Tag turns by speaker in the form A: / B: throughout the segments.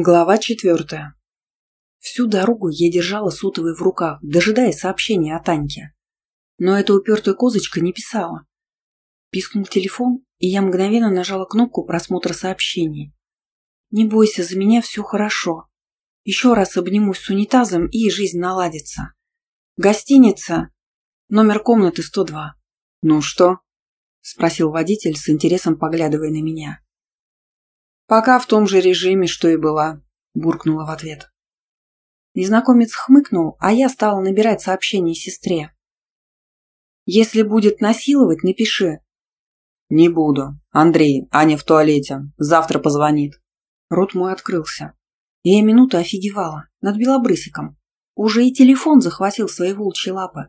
A: Глава четвертая. Всю дорогу я держала сотовый в руках, дожидаясь сообщения от Аньки. Но эта упертая козочка не писала. Пискнул телефон, и я мгновенно нажала кнопку просмотра сообщений. «Не бойся, за меня все хорошо. Еще раз обнимусь с унитазом, и жизнь наладится. Гостиница, номер комнаты 102». «Ну что?» – спросил водитель с интересом поглядывая на меня. «Пока в том же режиме, что и была», – буркнула в ответ. Незнакомец хмыкнул, а я стала набирать сообщение сестре. «Если будет насиловать, напиши». «Не буду. Андрей, Аня в туалете. Завтра позвонит». Рот мой открылся. Я минуту офигевала над белобрысиком. Уже и телефон захватил свои волчьи лапы.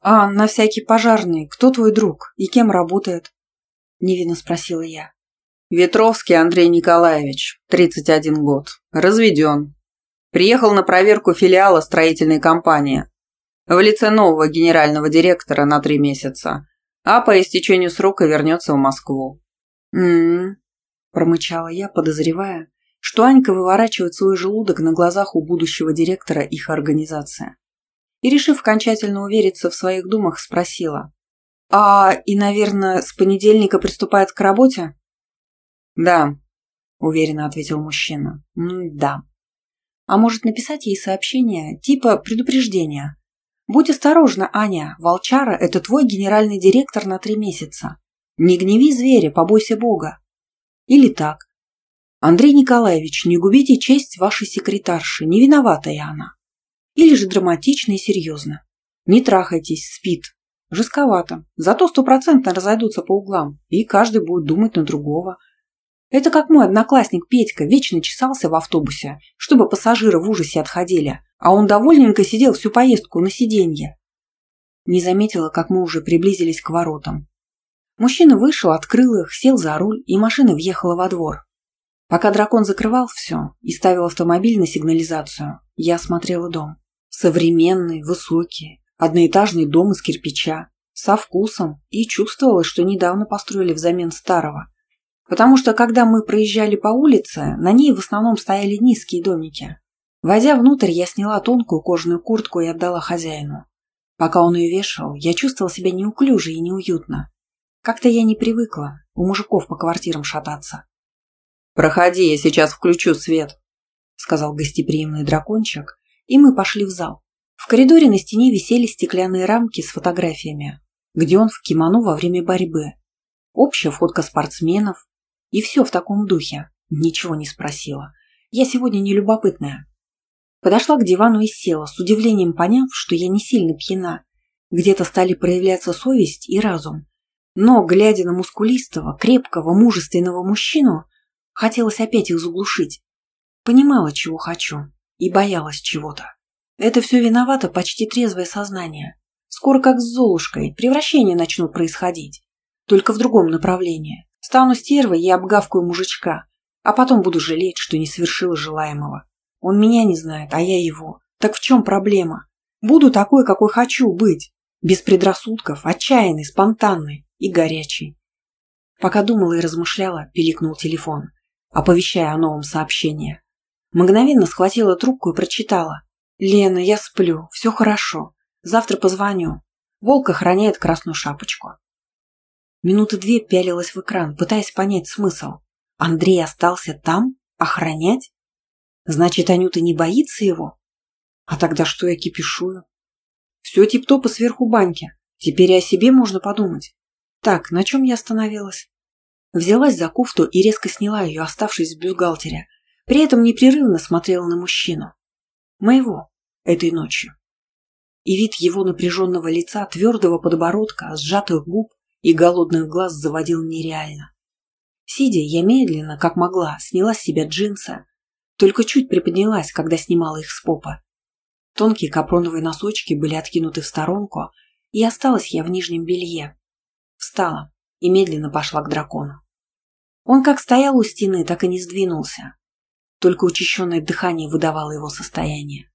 A: «А, на всякий пожарный, кто твой друг и кем работает?» Невинно спросила я. Ветровский Андрей Николаевич, 31 год, разведен. Приехал на проверку филиала строительной компании в лице нового генерального директора на три месяца, а по истечению срока вернется в Москву. «М-м-м», промычала я, подозревая, что Анька выворачивает свой желудок на глазах у будущего директора их организации. И, решив окончательно увериться в своих думах, спросила. «А, и, наверное, с понедельника приступает к работе?» «Да», – уверенно ответил мужчина. «Ну, да». «А может написать ей сообщение, типа предупреждения? Будь осторожна, Аня, волчара – это твой генеральный директор на три месяца. Не гневи зверя, побойся Бога». Или так. «Андрей Николаевич, не губите честь вашей секретарши, не виновата я она». Или же драматично и серьезно. «Не трахайтесь, спит». Жестковато, зато стопроцентно разойдутся по углам, и каждый будет думать на другого – это как мой одноклассник Петька вечно чесался в автобусе, чтобы пассажиры в ужасе отходили, а он довольненько сидел всю поездку на сиденье. Не заметила, как мы уже приблизились к воротам. Мужчина вышел, открыл их, сел за руль, и машина въехала во двор. Пока дракон закрывал все и ставил автомобиль на сигнализацию, я осмотрела дом. Современный, высокий, одноэтажный дом из кирпича, со вкусом, и чувствовала, что недавно построили взамен старого – потому что когда мы проезжали по улице, на ней в основном стояли низкие домики. Войдя внутрь, я сняла тонкую кожаную куртку и отдала хозяину. Пока он ее вешал, я чувствовала себя неуклюже и неуютно. Как-то я не привыкла у мужиков по квартирам шататься. «Проходи, я сейчас включу свет», — сказал гостеприимный дракончик, и мы пошли в зал. В коридоре на стене висели стеклянные рамки с фотографиями, где он в кимоно во время борьбы. Общая фотка спортсменов, и все в таком духе. Ничего не спросила. Я сегодня не любопытная. Подошла к дивану и села, с удивлением поняв, что я не сильно пьяна. Где-то стали проявляться совесть и разум. Но, глядя на мускулистого, крепкого, мужественного мужчину, хотелось опять их заглушить. Понимала, чего хочу, и боялась чего-то. Это все виновато почти трезвое сознание. Скоро, как с Золушкой, превращения начнут происходить. Только в другом направлении. Стану стервой и обгавкаю мужичка, а потом буду жалеть, что не совершила желаемого. Он меня не знает, а я его. Так в чем проблема? Буду такой, какой хочу быть. Без предрассудков, отчаянный, спонтанный и горячий. Пока думала и размышляла, пиликнул телефон, оповещая о новом сообщении. Мгновенно схватила трубку и прочитала. «Лена, я сплю, все хорошо. Завтра позвоню. Волк охраняет красную шапочку. Минуты две пялилась в экран, пытаясь понять смысл. Андрей остался там? Охранять? Значит, Анюта не боится его? А тогда что я кипишую? Все тип-топа сверху баньки. Теперь и о себе можно подумать. Так, на чем я остановилась? Взялась за кофту и резко сняла ее, оставшись в бюстгальтере. При этом непрерывно смотрела на мужчину. Моего. Этой ночью. И вид его напряженного лица, твердого подбородка, сжатых губ и голодных глаз заводил нереально. Сидя, я медленно, как могла, сняла с себя джинсы, только чуть приподнялась, когда снимала их с попа. Тонкие капроновые носочки были откинуты в сторонку, и осталась я в нижнем белье. Встала и медленно пошла к дракону. Он как стоял у стены, так и не сдвинулся. Только учащенное дыхание выдавало его состояние.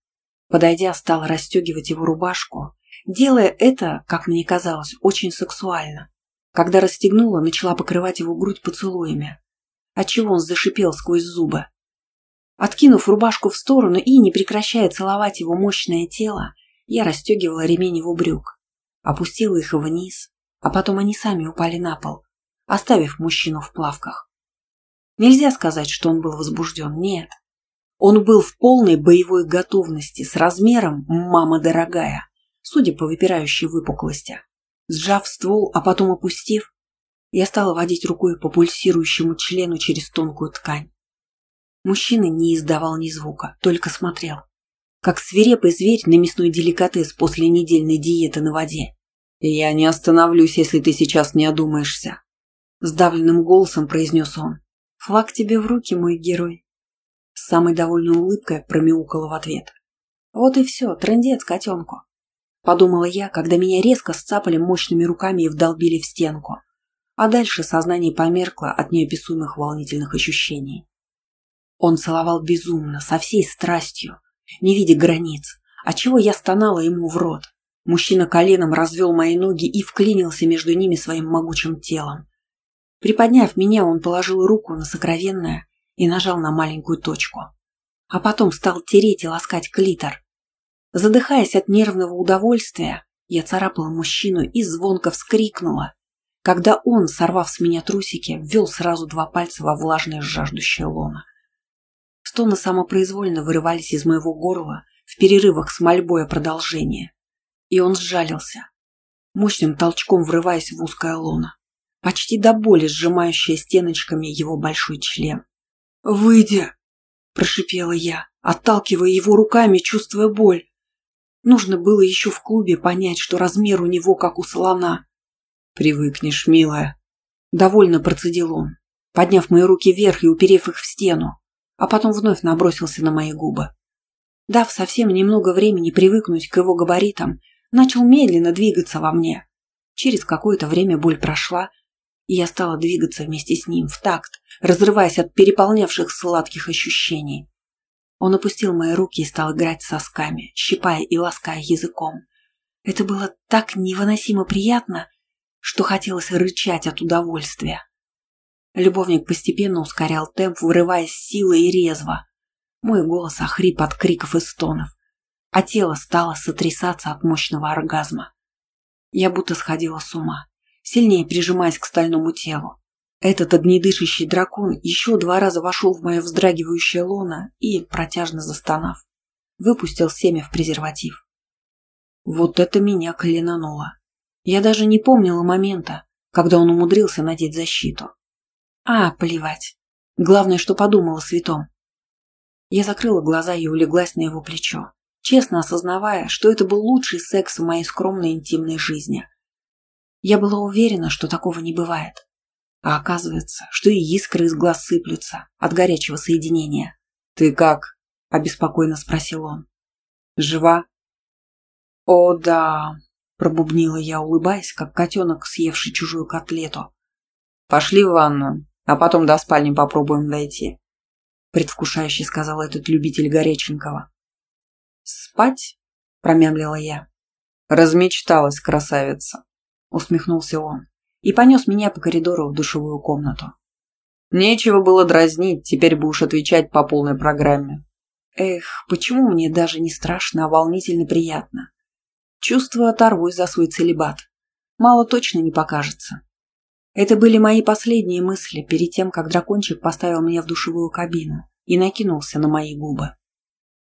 A: Подойдя, стала расстегивать его рубашку, делая это, как мне казалось, очень сексуально. Когда расстегнула, начала покрывать его грудь поцелуями, отчего он зашипел сквозь зубы. Откинув рубашку в сторону и, не прекращая целовать его мощное тело, я расстегивала ремень его брюк, опустила их вниз, а потом они сами упали на пол, оставив мужчину в плавках. Нельзя сказать, что он был возбужден, нет. Он был в полной боевой готовности с размером «мама дорогая», судя по выпирающей выпуклости. Сжав ствол, а потом опустив, я стала водить рукой по пульсирующему члену через тонкую ткань. Мужчина не издавал ни звука, только смотрел. Как свирепый зверь на мясной деликатес после недельной диеты на воде. «Я не остановлюсь, если ты сейчас не одумаешься», – сдавленным голосом произнес он. «Флаг тебе в руки, мой герой». С самой довольной улыбкой промяукала в ответ. «Вот и все, трындец котенку», – подумала я, когда меня резко сцапали мощными руками и вдолбили в стенку. А дальше сознание померкло от неописуемых волнительных ощущений. Он целовал безумно, со всей страстью, не видя границ, отчего я стонала ему в рот. Мужчина коленом развел мои ноги и вклинился между ними своим могучим телом. Приподняв меня, он положил руку на сокровенное и нажал на маленькую точку. А потом стал тереть и ласкать клитор. Задыхаясь от нервного удовольствия, я царапала мужчину и звонко вскрикнула, когда он, сорвав с меня трусики, ввел сразу два пальца во влажное жаждущее лоно. Стоны самопроизвольно вырывались из моего горла в перерывах с мольбой о продолжении. И он сжалился, мощным толчком врываясь в узкое лоно, почти до боли сжимающее стеночками его большой член. «Выйди!» – прошипела я, отталкивая его руками, чувствуя боль. Нужно было еще в клубе понять, что размер у него как у слона. «Привыкнешь, милая», – довольно процедил он, подняв мои руки вверх и уперев их в стену а потом вновь набросился на мои губы. Дав совсем немного времени привыкнуть к его габаритам, начал медленно двигаться во мне. Через какое-то время боль прошла, и я стала двигаться вместе с ним в такт, разрываясь от переполнявших сладких ощущений. Он опустил мои руки и стал играть сосками, щипая и лаская языком. Это было так невыносимо приятно, что хотелось рычать от удовольствия. Любовник постепенно ускорял темп, вырываясь силой и резво. Мой голос охрип от криков и стонов, а тело стало сотрясаться от мощного оргазма. Я будто сходила с ума, сильнее прижимаясь к стальному телу. Этот огнедышащий дракон еще два раза вошел в мое вздрагивающее лоно и, протяжно застонав, выпустил семя в презерватив. Вот это меня клянуло. Я даже не помнила момента, когда он умудрился надеть защиту. А, плевать. Главное, что подумала святом. Я закрыла глаза и улеглась на его плечо, честно осознавая, что это был лучший секс в моей скромной интимной жизни. Я была уверена, что такого не бывает. А оказывается, что и искры из глаз сыплются от горячего соединения. «Ты как?» – обеспокоенно спросил он. «Жива?» «О, да!» – пробубнила я, улыбаясь, как котенок, съевший чужую котлету. «Пошли в ванную а потом до спальни попробуем дойти», – предвкушающе сказал этот любитель Гореченкова. «Спать?» – промямлила я. «Размечталась, красавица», – усмехнулся он и понес меня по коридору в душевую комнату. «Нечего было дразнить, теперь будешь отвечать по полной программе». Эх, почему мне даже не страшно, а волнительно приятно? Чувствую, оторвусь за свой целебат. Мало точно не покажется. Это были мои последние мысли перед тем, как дракончик поставил меня в душевую кабину и накинулся на мои губы.